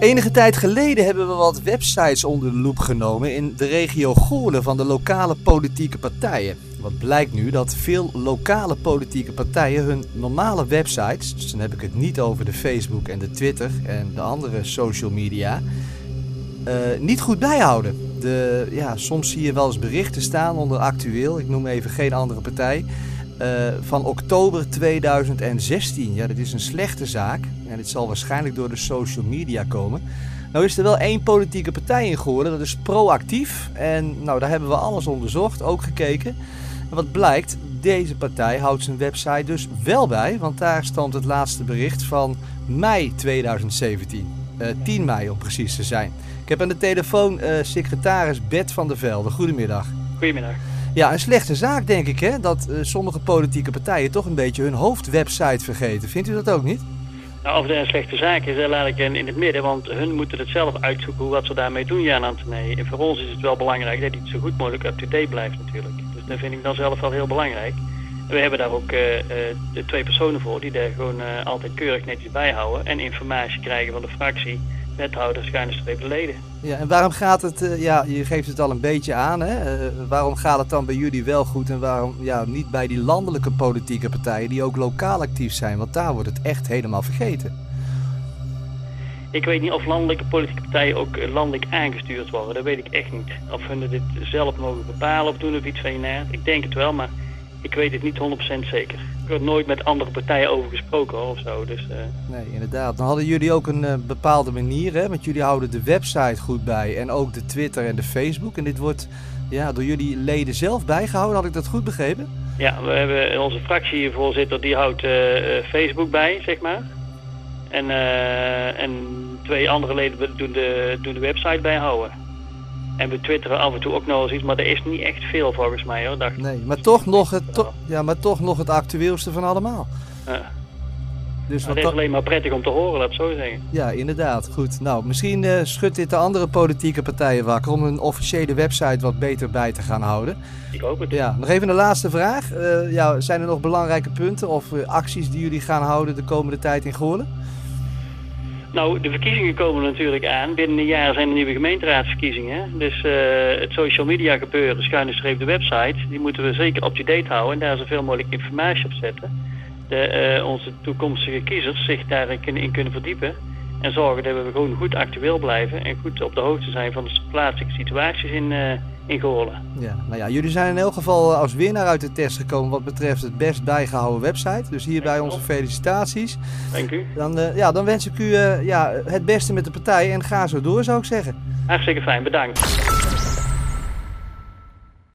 Enige tijd geleden hebben we wat websites onder de loep genomen in de regio Goorlen van de lokale politieke partijen. Wat blijkt nu dat veel lokale politieke partijen hun normale websites, dus dan heb ik het niet over de Facebook en de Twitter en de andere social media, eh, niet goed bijhouden. De, ja, soms zie je wel eens berichten staan onder actueel, ik noem even geen andere partij, eh, van oktober 2016. Ja, dat is een slechte zaak en dit zal waarschijnlijk door de social media komen. Nou is er wel één politieke partij in geworden, dat is proactief. En nou, daar hebben we alles onderzocht, ook gekeken. En wat blijkt, deze partij houdt zijn website dus wel bij, want daar stond het laatste bericht van mei 2017. Uh, 10 mei om precies te zijn. Ik heb aan de telefoon uh, secretaris Bert van der Velde. Goedemiddag. Goedemiddag. Ja, een slechte zaak denk ik hè, dat uh, sommige politieke partijen toch een beetje hun hoofdwebsite vergeten. Vindt u dat ook niet? Nou, of het een slechte zaak is, laat ik in, in het midden, want hun moeten het zelf uitzoeken wat ze daarmee doen, Jan Antonie. En voor ons is het wel belangrijk dat het zo goed mogelijk up-to-date blijft natuurlijk. Dus dat vind ik dan zelf wel heel belangrijk. En we hebben daar ook uh, uh, de twee personen voor die daar gewoon altijd keurig netjes bijhouden en informatie krijgen van de fractie, wethouders, schuine leden. Ja, en waarom gaat het, uh, ja, je geeft het al een beetje aan, hè? Uh, waarom gaat het dan bij jullie wel goed en waarom ja, niet bij die landelijke politieke partijen die ook lokaal actief zijn? Want daar wordt het echt helemaal vergeten. Ik weet niet of landelijke politieke partijen ook landelijk aangestuurd worden, dat weet ik echt niet. Of hun dit zelf mogen bepalen of doen of iets van je. Ik denk het wel, maar ik weet het niet 100% zeker. Ik heb nooit met andere partijen over gesproken of zo. Dus, uh... Nee, inderdaad. Dan hadden jullie ook een uh, bepaalde manier, hè? want jullie houden de website goed bij en ook de Twitter en de Facebook. En dit wordt ja, door jullie leden zelf bijgehouden, had ik dat goed begrepen? Ja, we hebben onze fractievoorzitter die houdt uh, Facebook bij, zeg maar. En, en twee andere leden doen de, doen de website bijhouden. En we twitteren af en toe ook nog eens iets, maar er is niet echt veel volgens mij hoor. Dacht. Nee, maar toch, nog het, to ja, maar toch nog het actueelste van allemaal. Ja. Dus het is alleen maar prettig om te horen, laat ik zo zeggen. Ja, inderdaad. Goed. Nou, misschien uh, schudt dit de andere politieke partijen wakker om een officiële website wat beter bij te gaan houden. Ik hoop het. Ja, nog even een laatste vraag. Uh, ja, zijn er nog belangrijke punten of uh, acties die jullie gaan houden de komende tijd in Goorlen? Nou, de verkiezingen komen natuurlijk aan. Binnen een jaar zijn er nieuwe gemeenteraadsverkiezingen. Dus uh, het social media gebeuren, schuine streep de website, die moeten we zeker up-to-date houden en daar zoveel mogelijk informatie op zetten. De, uh, onze toekomstige kiezers zich daarin in kunnen verdiepen. En zorgen dat we gewoon goed actueel blijven en goed op de hoogte zijn van de plaatselijke situaties in, uh, in Goorlen. Ja, nou ja, jullie zijn in elk geval als winnaar uit de test gekomen wat betreft het best bijgehouden website. Dus hierbij onze felicitaties. Dank u. Dan, uh, ja, dan wens ik u uh, ja, het beste met de partij en ga zo door zou ik zeggen. Hartstikke fijn, bedankt.